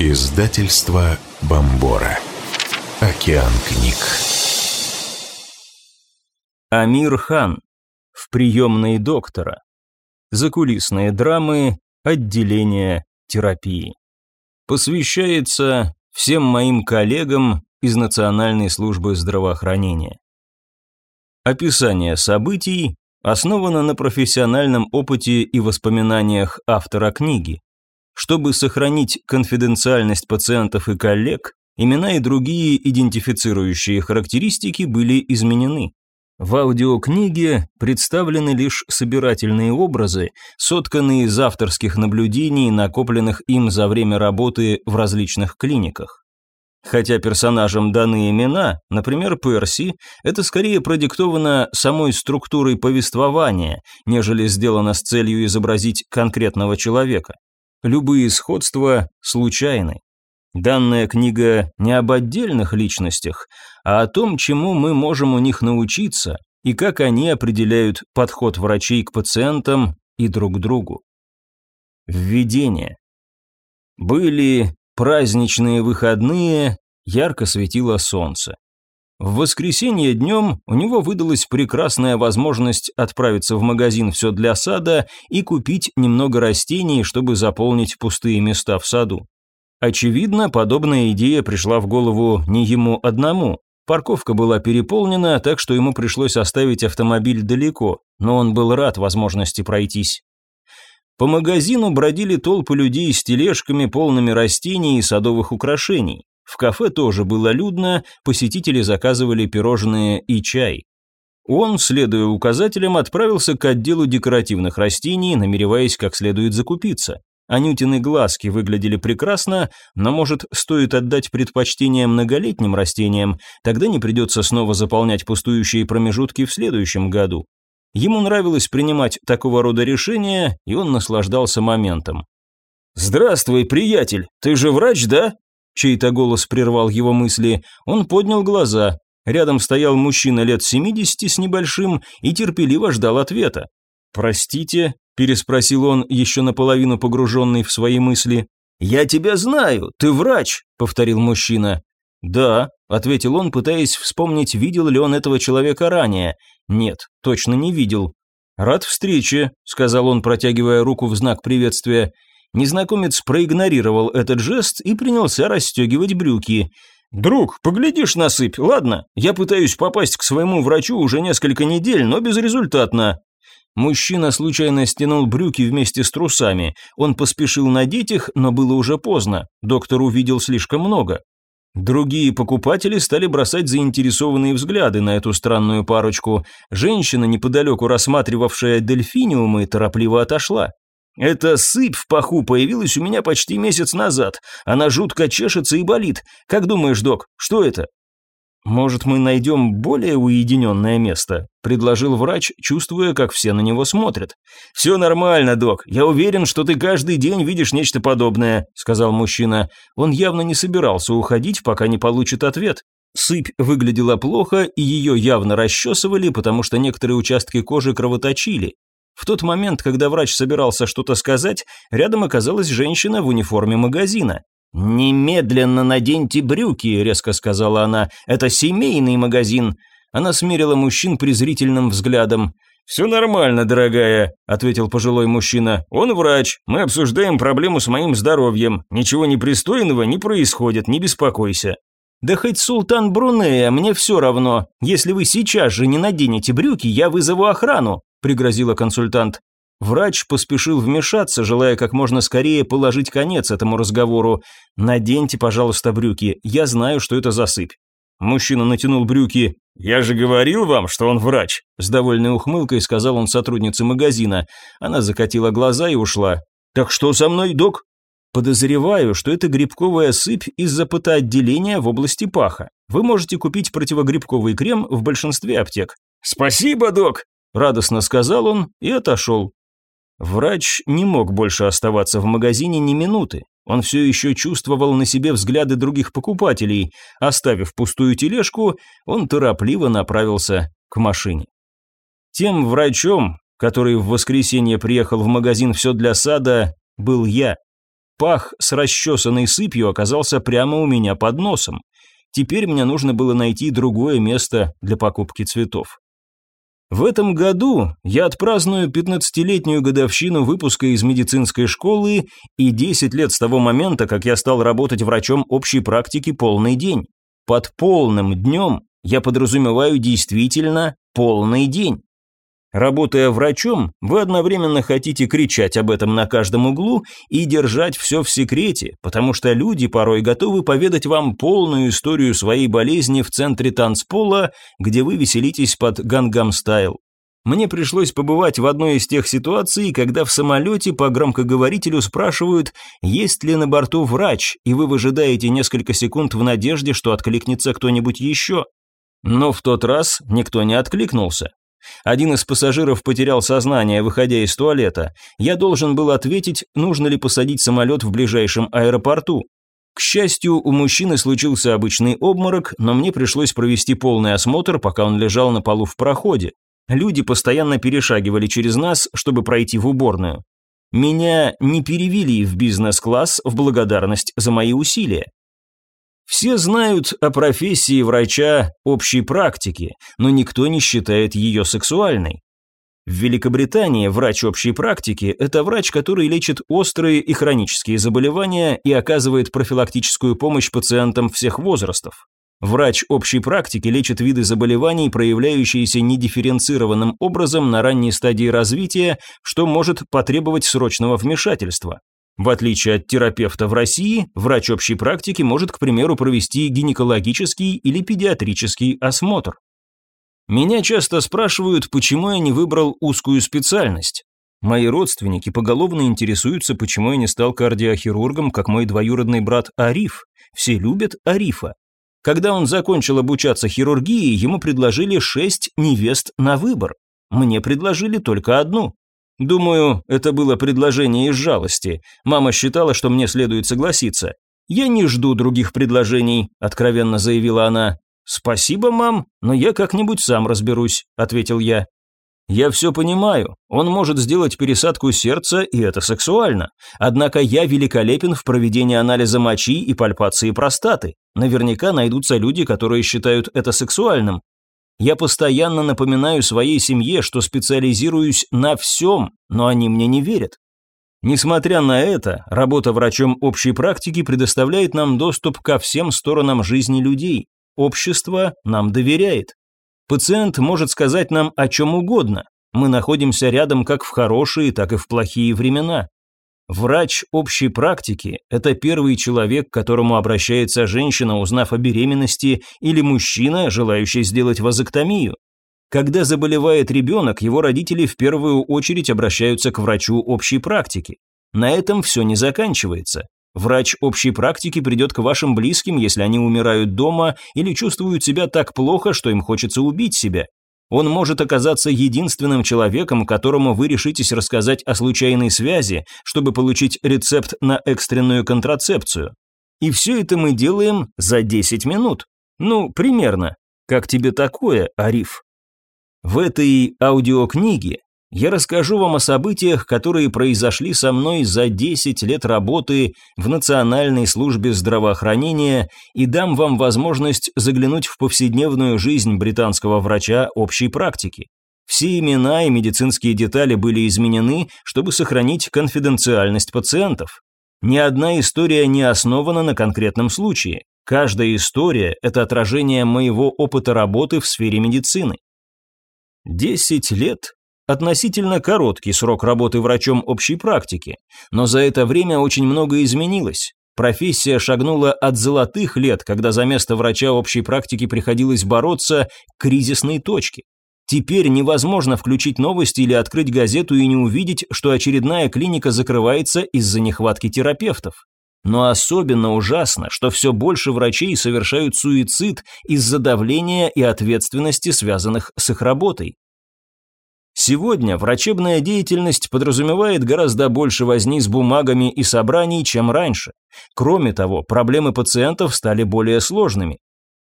Издательство Бомбора. Океан книг. Амир Хан. В приемной доктора. Закулисные драмы. Отделение терапии. Посвящается всем моим коллегам из Национальной службы здравоохранения. Описание событий основано на профессиональном опыте и воспоминаниях автора книги. Чтобы сохранить конфиденциальность пациентов и коллег, имена и другие идентифицирующие характеристики были изменены. В аудиокниге представлены лишь собирательные образы, сотканные из авторских наблюдений, накопленных им за время работы в различных клиниках. Хотя персонажам даны имена, например, Перси, это скорее продиктовано самой структурой повествования, нежели сделано с целью изобразить конкретного человека. Любые сходства случайны. Данная книга не об отдельных личностях, а о том, чему мы можем у них научиться и как они определяют подход врачей к пациентам и друг к другу. Введение. Были праздничные выходные, ярко светило солнце. В воскресенье днем у него выдалась прекрасная возможность отправиться в магазин «Все для сада» и купить немного растений, чтобы заполнить пустые места в саду. Очевидно, подобная идея пришла в голову не ему одному. Парковка была переполнена, так что ему пришлось оставить автомобиль далеко, но он был рад возможности пройтись. По магазину бродили толпы людей с тележками, полными растений и садовых украшений. В кафе тоже было людно, посетители заказывали пирожные и чай. Он, следуя указателям, отправился к отделу декоративных растений, намереваясь как следует закупиться. Анютины глазки выглядели прекрасно, но, может, стоит отдать предпочтение многолетним растениям, тогда не придется снова заполнять пустующие промежутки в следующем году. Ему нравилось принимать такого рода решения, и он наслаждался моментом. «Здравствуй, приятель, ты же врач, да?» Чей-то голос прервал его мысли. Он поднял глаза. Рядом стоял мужчина лет 70 с небольшим и терпеливо ждал ответа. «Простите?» – переспросил он, еще наполовину погруженный в свои мысли. «Я тебя знаю, ты врач», – повторил мужчина. «Да», – ответил он, пытаясь вспомнить, видел ли он этого человека ранее. «Нет, точно не видел». «Рад встрече», – сказал он, протягивая руку в знак приветствия. Незнакомец проигнорировал этот жест и принялся расстегивать брюки. «Друг, поглядишь на сыпь, ладно? Я пытаюсь попасть к своему врачу уже несколько недель, но безрезультатно». Мужчина случайно стянул брюки вместе с трусами. Он поспешил надеть их, но было уже поздно. Доктор увидел слишком много. Другие покупатели стали бросать заинтересованные взгляды на эту странную парочку. Женщина, неподалеку рассматривавшая дельфиниумы, торопливо отошла. Эта сыпь в паху появилась у меня почти месяц назад. Она жутко чешется и болит. Как думаешь, док, что это? Может, мы найдем более уединенное место? Предложил врач, чувствуя, как все на него смотрят. Все нормально, док. Я уверен, что ты каждый день видишь нечто подобное, сказал мужчина. Он явно не собирался уходить, пока не получит ответ. Сыпь выглядела плохо, и ее явно расчесывали, потому что некоторые участки кожи кровоточили. В тот момент, когда врач собирался что-то сказать, рядом оказалась женщина в униформе магазина. «Немедленно наденьте брюки», – резко сказала она. «Это семейный магазин». Она смерила мужчин презрительным взглядом. «Все нормально, дорогая», – ответил пожилой мужчина. «Он врач. Мы обсуждаем проблему с моим здоровьем. Ничего непристойного не происходит, не беспокойся». «Да хоть султан Брунея, мне все равно. Если вы сейчас же не наденете брюки, я вызову охрану», пригрозила консультант. Врач поспешил вмешаться, желая как можно скорее положить конец этому разговору. «Наденьте, пожалуйста, брюки, я знаю, что это засыпь». Мужчина натянул брюки. «Я же говорил вам, что он врач», – с довольной ухмылкой сказал он сотруднице магазина. Она закатила глаза и ушла. «Так что со мной, док?» Подозреваю, что это грибковая сыпь из-за потоотделения в области паха. Вы можете купить противогрибковый крем в большинстве аптек. «Спасибо, док!» Радостно сказал он и отошел. Врач не мог больше оставаться в магазине ни минуты. Он все еще чувствовал на себе взгляды других покупателей. Оставив пустую тележку, он торопливо направился к машине. Тем врачом, который в воскресенье приехал в магазин «Все для сада», был я. пах с расчесанной сыпью оказался прямо у меня под носом. Теперь мне нужно было найти другое место для покупки цветов. В этом году я отпраздную 15-летнюю годовщину выпуска из медицинской школы и 10 лет с того момента, как я стал работать врачом общей практики полный день. Под полным днем я подразумеваю действительно полный день. Работая врачом, вы одновременно хотите кричать об этом на каждом углу и держать все в секрете, потому что люди порой готовы поведать вам полную историю своей болезни в центре танцпола, где вы веселитесь под гангам стайл. Мне пришлось побывать в одной из тех ситуаций, когда в самолете по громкоговорителю спрашивают, есть ли на борту врач, и вы выжидаете несколько секунд в надежде, что откликнется кто-нибудь еще. Но в тот раз никто не откликнулся. Один из пассажиров потерял сознание, выходя из туалета. Я должен был ответить, нужно ли посадить самолет в ближайшем аэропорту. К счастью, у мужчины случился обычный обморок, но мне пришлось провести полный осмотр, пока он лежал на полу в проходе. Люди постоянно перешагивали через нас, чтобы пройти в уборную. Меня не перевели в бизнес-класс в благодарность за мои усилия. Все знают о профессии врача общей практики, но никто не считает ее сексуальной. В Великобритании врач общей практики – это врач, который лечит острые и хронические заболевания и оказывает профилактическую помощь пациентам всех возрастов. Врач общей практики лечит виды заболеваний, проявляющиеся недифференцированным образом на ранней стадии развития, что может потребовать срочного вмешательства. В отличие от терапевта в России, врач общей практики может, к примеру, провести гинекологический или педиатрический осмотр. Меня часто спрашивают, почему я не выбрал узкую специальность. Мои родственники поголовно интересуются, почему я не стал кардиохирургом, как мой двоюродный брат Ариф. Все любят Арифа. Когда он закончил обучаться хирургии, ему предложили шесть невест на выбор. Мне предложили только одну. Думаю, это было предложение из жалости. Мама считала, что мне следует согласиться. «Я не жду других предложений», – откровенно заявила она. «Спасибо, мам, но я как-нибудь сам разберусь», – ответил я. «Я все понимаю. Он может сделать пересадку сердца, и это сексуально. Однако я великолепен в проведении анализа мочи и пальпации простаты. Наверняка найдутся люди, которые считают это сексуальным. Я постоянно напоминаю своей семье, что специализируюсь на всем, но они мне не верят. Несмотря на это, работа врачом общей практики предоставляет нам доступ ко всем сторонам жизни людей. Общество нам доверяет. Пациент может сказать нам о чем угодно. Мы находимся рядом как в хорошие, так и в плохие времена. Врач общей практики – это первый человек, к которому обращается женщина, узнав о беременности, или мужчина, желающий сделать вазоктомию. Когда заболевает ребенок, его родители в первую очередь обращаются к врачу общей практики. На этом все не заканчивается. Врач общей практики придет к вашим близким, если они умирают дома или чувствуют себя так плохо, что им хочется убить себя. Он может оказаться единственным человеком, которому вы решитесь рассказать о случайной связи, чтобы получить рецепт на экстренную контрацепцию. И все это мы делаем за 10 минут. Ну, примерно. Как тебе такое, Ариф? В этой аудиокниге я расскажу вам о событиях, которые произошли со мной за 10 лет работы в Национальной службе здравоохранения и дам вам возможность заглянуть в повседневную жизнь британского врача общей практики. Все имена и медицинские детали были изменены, чтобы сохранить конфиденциальность пациентов. Ни одна история не основана на конкретном случае. Каждая история – это отражение моего опыта работы в сфере медицины. Десять лет Относительно короткий срок работы врачом общей практики, но за это время очень многое изменилось. Профессия шагнула от золотых лет, когда за место врача общей практики приходилось бороться к кризисной точке. Теперь невозможно включить новости или открыть газету и не увидеть, что очередная клиника закрывается из-за нехватки терапевтов. Но особенно ужасно, что все больше врачей совершают суицид из-за давления и ответственности, связанных с их работой. Сегодня врачебная деятельность подразумевает гораздо больше возни с бумагами и собраний, чем раньше. Кроме того, проблемы пациентов стали более сложными.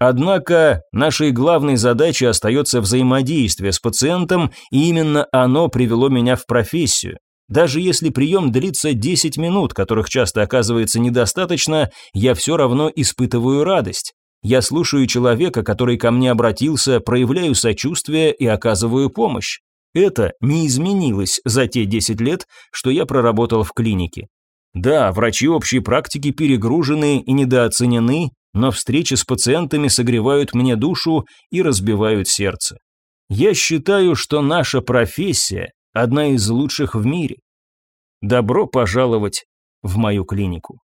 Однако нашей главной задачей остается взаимодействие с пациентом, и именно оно привело меня в профессию. Даже если прием длится 10 минут, которых часто оказывается недостаточно, я все равно испытываю радость. Я слушаю человека, который ко мне обратился, проявляю сочувствие и оказываю помощь. Это не изменилось за те 10 лет, что я проработал в клинике. Да, врачи общей практики перегружены и недооценены, но встречи с пациентами согревают мне душу и разбивают сердце. Я считаю, что наша профессия одна из лучших в мире. Добро пожаловать в мою клинику.